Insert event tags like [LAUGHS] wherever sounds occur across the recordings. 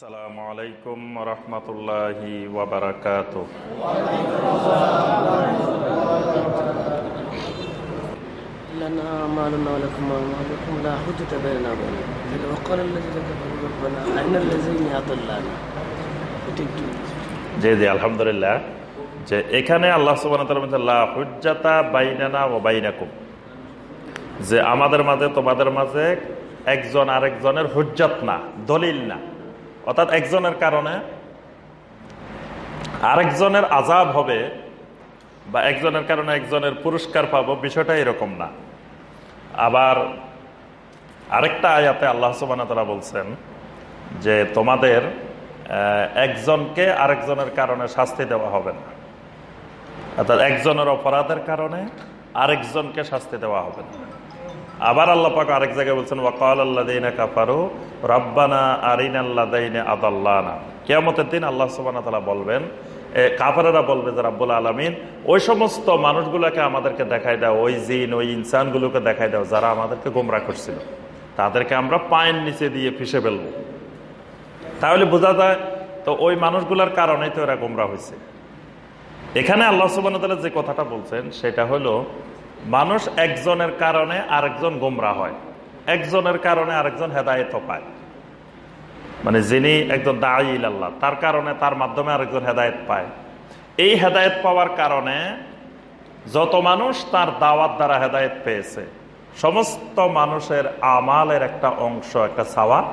আসসালামু আলাইকুম রহমতুল্লাহি ওবরাকাত لنا أعمالنا ولكم أعمالكم لا حجة بيننا وبينكم إذ وقال الذين كفروا ربنا أين الذين أضلانا এটি একটু জি জি আলহামদুলিল্লাহ যে এখানে আল্লাহ সুবাহতা বাইনানা ও বাইনাকুম যে আমাদের মাঝে তোমাদের মাঝে একজন আরেকজনের হুজ্জাত না দলিল না অর্থাৎ একজনের কারণে আরেকজনের আজাব হবে বা একজনের কারণে একজনের পুরস্কার পাব, বিষয়টা এরকম না। আবার আরেকটা আয়াতে আল্লাহ সুবাহ বলছেন যে, তোমাদের একজনকে আরেকজনের কারণে শাস্তি দেওয়া হবে না। অর্থাৎ একজনের অপরাধের কারণে আরেকজনকে শাস্তি দেওয়া হবে না। আবার আল্লাহ পাক আরেক জায়গায় বলছেন ওয়াকাল আল্লাহ দিনা রব্বানা আরিন আল্লাহ দাইনে আদাল্লানা। কেয়ামতের দিন আল্লাহ সুবাহ তালা বলবেন কাফারেরা বলবে যে রাব্বুল আলমিন, ওই সমস্ত মানুষগুলোকে আমাদেরকে দেখাই দাও, ওই জিন, ওই ইনসানগুলোকে দেখাই দাও যারা আমাদেরকে গোমরা করছিল। তাদেরকে আমরা পায়ের নিচে দিয়ে ফিসে ফেলব। তাহলে বোঝা যায়, তো ওই মানুষগুলোর কারণেই তো এরা গোমরা হয়েছে এখানে আল্লাহ সুবান যে কথাটা বলছেন, সেটা হলো মানুষ একজনের কারণে আরেকজন গোমরা হয়। একজনের কারণে আরেকজন হেদায়ত পায়। মানে যিনি একজন দায়ীল আল্লাহ তার কারণে তার মাধ্যমে আরেকজন হেদায়ত পায়। এই হেদায়ত পাওয়ার কারণে যত মানুষ তার দাওয়াত দ্বারা হেদায়ত পেয়েছে, সমস্ত মানুষের আমালের একটা অংশ, একটা সাওয়া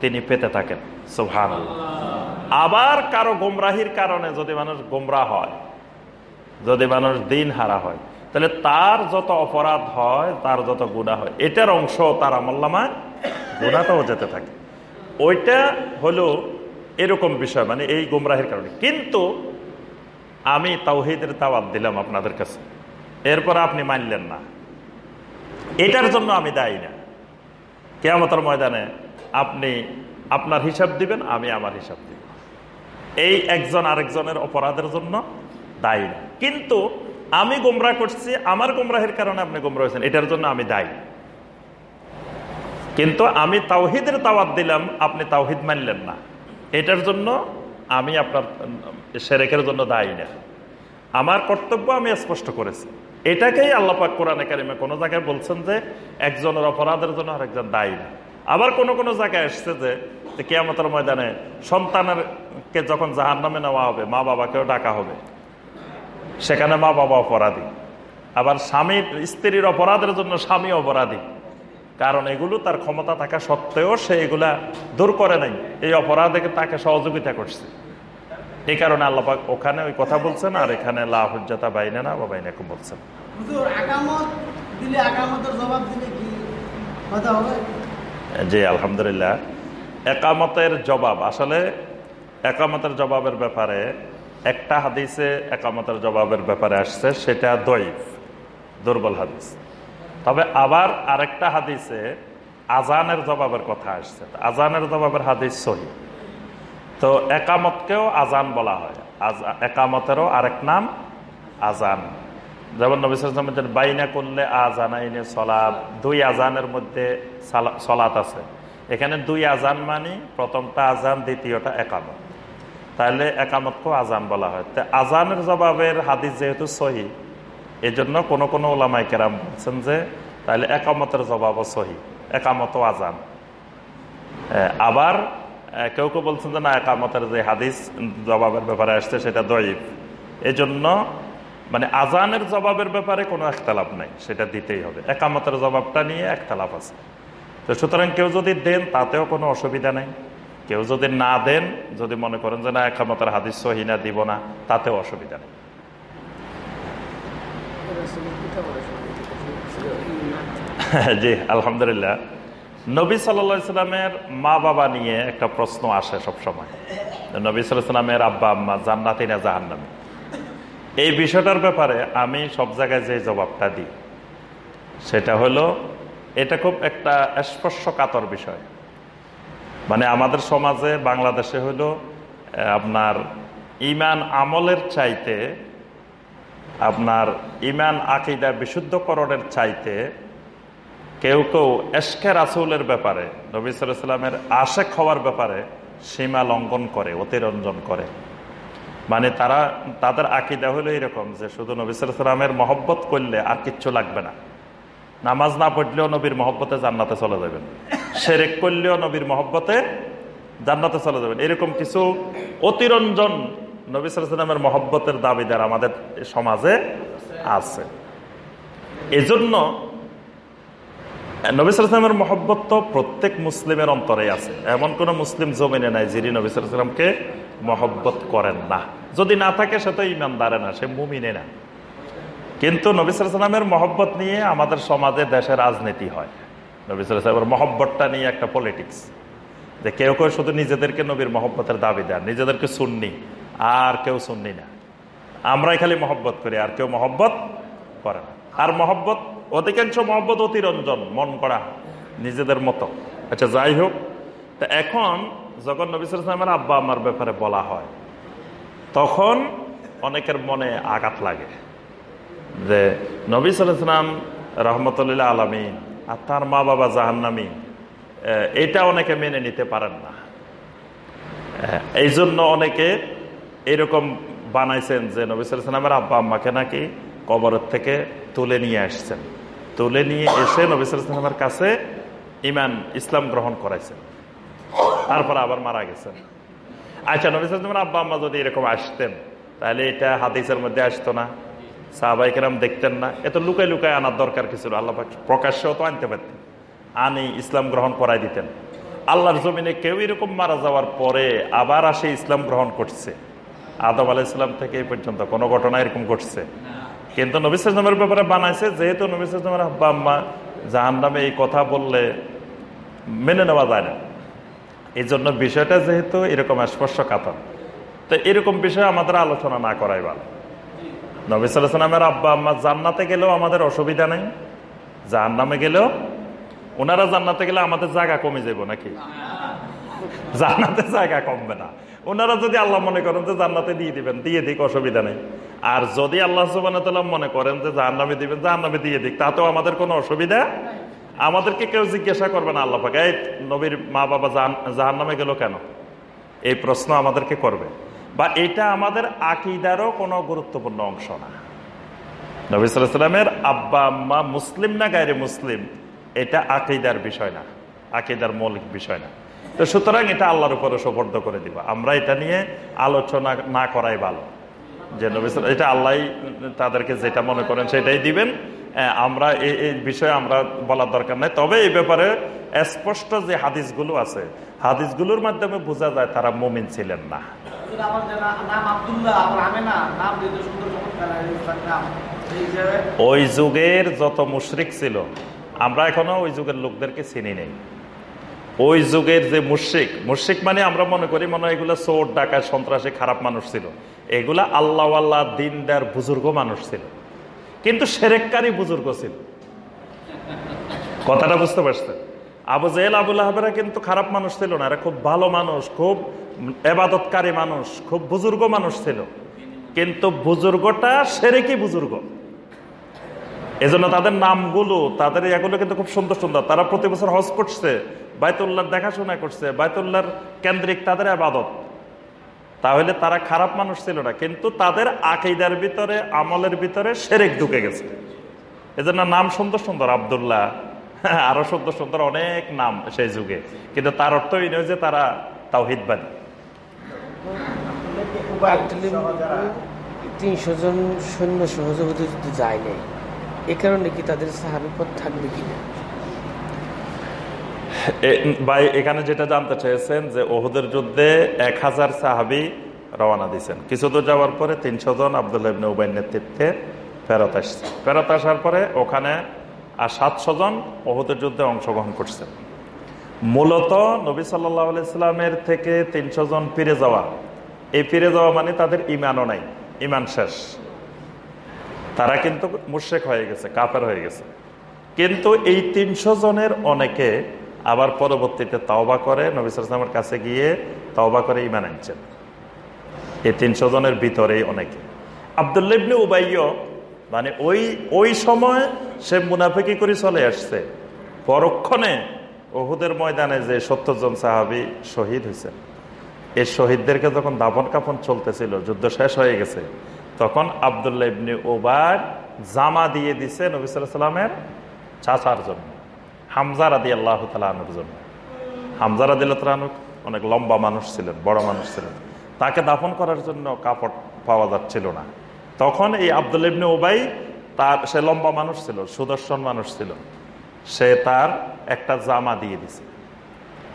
তিনি পেতে থাকেন। সুহান আবার কারও গোমরাহির কারণে যদি মানুষ গোমরা হয়, যদি মানুষ দিন হারা হয় তাহলে তার যত অপরাধ হয়, তার যত গুণা হয়, এটার অংশ তার আমল্লামায় গুণাটাও যেতে থাকে। ওইটা হলো এরকম বিষয় মানে এই গুমরাহের কারণে। কিন্তু আমি তাওহিদের দাওয়াত দিলাম আপনাদের কাছে। এরপর আপনি মানলেন না। এটার জন্য আমি দায়ী না। কেয়ামতের ময়দানে আপনি আপনার হিসাব দিবেন, আমি আমার হিসাব দিব। এই একজন আরেকজনের অপরাধের জন্য দায়ী না। কিন্তু আমি গোমরা করছি, আমার গোমরাহের কারণে আপনি গোমরা হয়েছেন, এটার জন্য আমি দায়ী। কিন্তু আমি তাওহিদের তাওয়াত দিলাম, আপনি তাওহিদ মানলেন না। এটার জন্য আমি আপনার সেরেকের জন্য দায়ী না। আমার কর্তব্য আমি স্পষ্ট করেছি। এটাকেই আল্লাপাক কোরআনে কারিমে কোনো জায়গায় বলছেন যে, একজনের অপরাধের জন্য আরেকজন দায়ী না। আবার কোনো কোনো জায়গায় এসছে যে কেয়ামতের ময়দানে সন্তানের কে যখন জাহান নামে নেওয়া হবে মা বাবাকেও ডাকা হবে সেখানে মা বাবা অপরাধী। আবার স্বামীর স্ত্রীর অপরাধের জন্য স্বামী অপরাধী। কারণ এগুলো তার ক্ষমতা থাকা সত্ত্বেও সে এগুলা দূর করে নাই। এই অপরাধে তাকে সহযোগিতা করছে। এই কারণে আল্লাপাক ওখানে ওই কথা বলছেন আর এখানে লাহুজ্জাতা বাইনে না বা বাইনে বলছেন হুজুর আকামত দিলে আকামতের জবাব দিলে কি কথা হবে? জি আলহামদুলিল্লাহ। একামতের জবাব আসলে একামতের জবাবের ব্যাপারে একটা হাদিসে একামতের জবাবের ব্যাপারে আসছে, সেটা দৈব দুর্বল হাদিস। তবে আবার আরেকটা হাদিসে আজানের জবাবের কথা আসছে। আজানের জবাবের হাদিস সহি। তো একামতকেও আজান বলা হয়। একামতেরও আরেক নাম আজান যেমন নবিসের বাইনা করলে আজান আইনে সলাদ দুই আজানের মধ্যে সালা- সলাত আছে। এখানে দুই আজান মানি, প্রথমটা আজান দ্বিতীয়টা একামত। তাহলে একামতকেও আজান বলা হয়। তো আজানের জবাবের হাদিস যেহেতু সহি এই জন্য কোনো কোনো ওলামাই কেরাম বলছেন যে, তাহলে একামতের জবাবও সহি, একামতও আজান আবার কেউ কেউ বলছেন যে, না, একামতের যে হাদিস জবাবের ব্যাপারে আসছে সেটা দইব এই জন্য মানে আজানের জবাবের ব্যাপারে কোনো একতালাপ নাই, সেটা দিতেই হবে। একামতের জবাবটা নিয়ে একতালাপ আছে। তো সুতরাং কেউ যদি দেন, তাতেও কোনো অসুবিধা নেই। কেউ যদি না দেন, যদি মনে করেন যে না, একামতের হাদিস সহিনা দিব না, তাতেও অসুবিধা নেই। [LAUGHS] জি, আলহামদুলিল্লাহ। নবী সাল্লামের মা বাবা নিয়ে একটা প্রশ্ন আসে সব সময় নবী সাল্লামের আব্বা, আম্মা, জান্নাতি না জাহান্নামি? এই বিষয়টার ব্যাপারে আমি সব জায়গায় যে জবাবটা দিই, সেটা হলো, এটা খুব একটা স্পর্শকাতর বিষয়। মানে আমাদের সমাজে বাংলাদেশে আহ, আপনার ইমান আমলের চাইতে আপনার ইমান আকিদা বিশুদ্ধকরণের চাইতে কেউ কেউ এশকে রাসুলের ব্যাপারে নবী সাল্লামের আশেক হওয়ার ব্যাপারে সীমা লঙ্ঘন করে অতিরঞ্জন করে। মানে তারা তাদের আকিদা হলো এরকম যে শুধু নবী সালামের মহব্বত করলে আর কিচ্ছু লাগবে না। নামাজ না পড়লেও নবীর মহব্বতে জান্নাতে চলে যাবেন। সেরেক করলেও নবীর মহব্বতে জান্নাতে চলে যাবেন। এরকম কিছু অতিরঞ্জন নবী সালামের মহব্বতের দাবিদার আমাদের সমাজে আছে। এজন্য নবী সালামের মহব্বত তো প্রত্যেক মুসলিমের অন্তরে আছে। এমন কোন মুসলিম জমিনে নাই যিনি নবী সালামকে মহব্বত করেন না। যদি না থাকে সে তো ইমানদারে না, সে মুমিনে না। কিন্তু নবী সালামের মহব্বত নিয়ে আমাদের সমাজে দেশে রাজনীতি হয়। নবী সালামের মহব্বতটা নিয়ে একটা পলিটিক্স যে কেউ কেউ শুধু নিজেদেরকে নবীর মহব্বতের দাবি দেন, নিজেদেরকে শুননি আর কেউ শুননি না। আমরাই খালি মহব্বত করি, আর কেউ মহব্বত করে না। আর মহব্বত, অধিকাংশ মহব্বত অতিরঞ্জন, মন করা নিজেদের মতো। আচ্ছা যাই হোক, তা এখন যখন নবী সালামের আব্বা আমার ব্যাপারে বলা হয়, তখন অনেকের মনে আঘাত লাগে, যে নবী সালাম রহমতুল্লাহ আলমী আর তার মা বাবা জাহান্নামী এটা অনেকে মেনে নিতে পারেন না। এই জন্য অনেকে এরকম বানাইছেন যে নবী সালামের আব্বা আম্মাকে নাকি কবরের থেকে তুলে নিয়ে আসছেন। তুলে নিয়ে এসে নবী সালামের কাছে ইমান ইসলাম গ্রহণ করাইছেন। তারপর আবার মারা গেছেন। আচ্ছা নবী সালামের আব্বা আম্মা যদি এরকম আসতেন, তাহলে এটা হাদিসের মধ্যে আসতো না। সাহবাইকেরাম দেখতেন না। এত লুকাই লুকায় আনার দরকার কিছু আল্লাহ প্রকাশ্যেও তো আনতে পারতেন। আনি ইসলাম গ্রহণ করাই দিতেন। আল্লাহর জমিনে কেউ এরকম মারা যাওয়ার পরে আবার আসে ইসলাম গ্রহণ করছে। আদম আলাহ ইসলাম থেকে এই পর্যন্ত কোনো ঘটনা এরকম ঘটছে। কিন্তু নবিসের ব্যাপারে বানাইছে, যেহেতু নবিসের আব্বা, আম্মা জাহান নামে এই কথা বললে মেনে নেওয়া যায় না। এই জন্য বিষয়টা যেহেতু এরকম স্পর্শকাতর। তো এরকম বিষয়ে আমাদের আলোচনা না করাই ভালো। নবী সালামের আব্বা আম্মা জান্নাতে গেলেও আমাদের অসুবিধা নেই। জাহান নামে গেলেও ওনারা জান্নাতে গেলে আমাদের জায়গা কমে যাব নাকি? জান্নাতে জায়গা কমবে না। ওনারা যদি আল্লাহ মনে করেন যে জান্নাতে দিয়ে দিবেন, দিয়ে দিক, অসুবিধা নেই। আর যদি আল্লাহ সুবান মনে করেন যে জাহান নামে দিবেন জাহান নামে দিয়ে দিক, তাতেও আমাদের কোনো অসুবিধা আমাদেরকে কেউ জিজ্ঞাসা করবে না আল্লাহ পাকে নবীর মা বাবা জাহান নামে গেল কেন? এই প্রশ্ন আমাদেরকে করবে। বা এটা আমাদের আকিদারও কোনো গুরুত্বপূর্ণ অংশ না। নবী সাল্লামের আব্বা, আম্মা মুসলিম না গায়ে মুসলিম, এটা আকিদার বিষয় না, আকিদার মৌলিক বিষয় না। তো সুতরাং এটা আল্লাহর উপরে সোপর্দ করে দিব। আমরা এটা নিয়ে আলোচনা না করাই ভালো। যে নবী এটা আল্লাহ তাদেরকে যেটা মনে করেন সেটাই দিবেন। আমরা এই এই বিষয়ে আমরা বলার দরকার নাই। তবে এই ব্যাপারে স্পষ্ট যে হাদিসগুলো আছে হাদিসগুলোর মাধ্যমে বোঝা যায় তারা মুমিন ছিলেন না। ওই যুগের যত মুশরিক ছিল আমরা এখনও ওই যুগের লোকদেরকে চিনি নেই। ওই যুগের যে মুশিক মুশিক মানে আমরা মনে করি মনে হয় এগুলো চোর ডাকায় সন্ত্রাসী খারাপ মানুষ ছিল। এগুলা আল্লাহ আল্লাহ দিনদার বুজুর্গ মানুষ ছিল। কিন্তু সেরেককারী বুজুর্গ ছিল। কথাটা বুঝতে পারছেন? আবু জেল আবুল আহবেরা কিন্তু খারাপ মানুষ ছিল না। এরা খুব ভালো মানুষ, খুব এবাদতকারী মানুষ, খুব বুজুর্গ মানুষ ছিল। কিন্তু বুজুর্গটা সেরেকি বুজুর্গ। এজন্য তাদের নামগুলো, তাদের এগুলো কিন্তু খুব সুন্দর সুন্দর। তারা প্রতি বছর হজ করছে, বাইতুল্লাহর দেখাশোনা করছে, বাইতুল্লাহর কেন্দ্রিক তাদের আবাদত তাহলে তারা খারাপ মানুষ ছিল না, কিন্তু তাদের আকিদার ভিতরে, আমলের ভিতরে সেরেক ঢুকে গেছে। এজন্য নাম সুন্দর সুন্দর, আবদুল্লাহ। [LAUGHS] আরও সুন্দর সুন্দর অনেক নাম সেই যুগে। কিন্তু তার অর্থ এই নয় যে তারা তাওহিদবাদী। তিনশো জন সৈন্য সহযোগিতা যদি যায় নাই, এ কারণে কি তাদের সাহাবিপদ থাকবে কিনা? ভাই, এখানে যেটা জানতে চেয়েছেন যে ওহুদের যুদ্ধে এক হাজার সাহাবি রওনা দিয়েছেন। কিছু দূর যাওয়ার পরে তিনশো জন আবদুল্লাহ উবাইন নেতৃত্বে ফেরত আসছে। ফেরত আসার পরে ওখানে আর সাতশো জন ওহুদের যুদ্ধে অংশগ্রহণ করছেন মূলত নবী সাল্লাহ ইসলামের থেকে তিনশো জন ফিরে যাওয়া। এই ফিরে যাওয়া মানে তাদের ইমানও নাই, ইমান শেষ। তারা কিন্তু মুশেক হয়ে গেছে কাপের হয়ে গেছে। কিন্তু এই তিনশো জনের অনেকে আবার পরবর্তীতে তাওবা করে নবিসামের কাছে গিয়ে তাওবা করে ইমান আনছেন। এই তিনশো জনের ভিতরেই অনেকে। আবদুল্লিবনে উবাইয় মানে ওই ওই সময় সে মুনাফিকি করে চলে আসছে। পরক্ষণে ওহুদের ময়দানে যে সত্তর জন সাহাবি শহীদ হয়েছেন। এই শহীদদেরকে যখন দাপন কাপন চলতেছিল, যুদ্ধ শেষ হয়ে গেছে, তখন আবদুল্লাহ ইবনি ওবার জামা দিয়ে দিছে নবী সাল্লামের চাচার জন্য। হামজা রাদি আল্লাহ তালুর জন্য। হামজা রাদি আল্লাহ অনেক লম্বা মানুষ ছিলেন, বড় মানুষ ছিলেন। তাকে দাফন করার জন্য কাপড় পাওয়া যাচ্ছিল না। তখন এই আবদুল ইবনে ওবাই তার, সে লম্বা মানুষ ছিল, সুদর্শন মানুষ ছিল। সে তার একটা জামা দিয়ে দিছে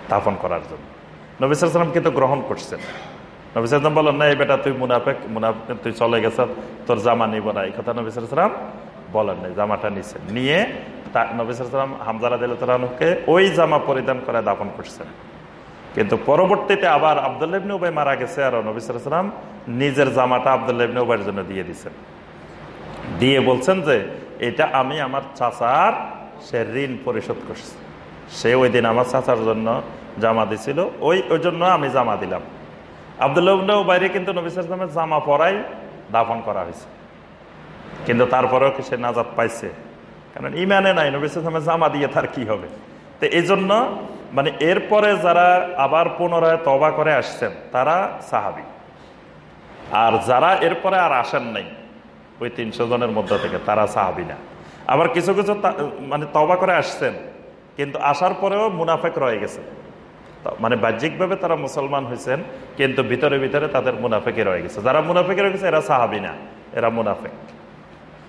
দাফন করার জন্য। নবিসাম কিন্তু গ্রহণ করছেন। নবিসাম বলেন না, এই বেটা, তুই মুনাফেক মুনাফেক তুই চলে গেছ, তোর জামা নিব না। এই কথা নবিসাম বলেন নাই, জামাটা নিছেন। নিয়ে নবিসাম হামজারা দিলকে ওই জামা পরিধান করে দাফন করছেন। কিন্তু পরবর্তীতে আবার আবদুল্লাবনে উবাই মারা গেছে আর নবিসাম নিজের জামাটা আবদুল্লাবনে উবাইয়ের জন্য দিয়ে দিছেন দিয়ে বলছেন যে, এটা আমি আমার চাচার, সে ঋণ পরিশোধ করছি। সে ওই দিন আমার চাচার জন্য জামা দিছিল ওই ওই জন্য আমি জামা দিলাম। আবদুল্লাহ বাইরে কিন্তু নবিসামের জামা পরাই দাফন করা হয়েছে। কিন্তু তারপরেও কি সে নাজাদ পাইছে? কারণ ইমানে নাই নবিসামের জামা দিয়ে তার কি হবে? তো এই জন্য মানে এরপরে যারা আবার পুনরায় তবা করে আসছেন, তারা সাহাবি। আর যারা এরপরে আর আসেন নাই, ওই তিনশো জনের মধ্যে থেকে তারা সাহাবি না। আবার কিছু কিছু মানে তবা করে আসছেন, কিন্তু আসার পরেও মুনাফেক রয়ে গেছে। মানে বাহ্যিকভাবে তারা মুসলমান হয়েছেন, কিন্তু ভিতরে ভিতরে তাদের মুনাফেকে রয়ে গেছে। যারা মুনাফেকে রয়ে গেছে, এরা সাহাবি না, এরা মুনাফেক।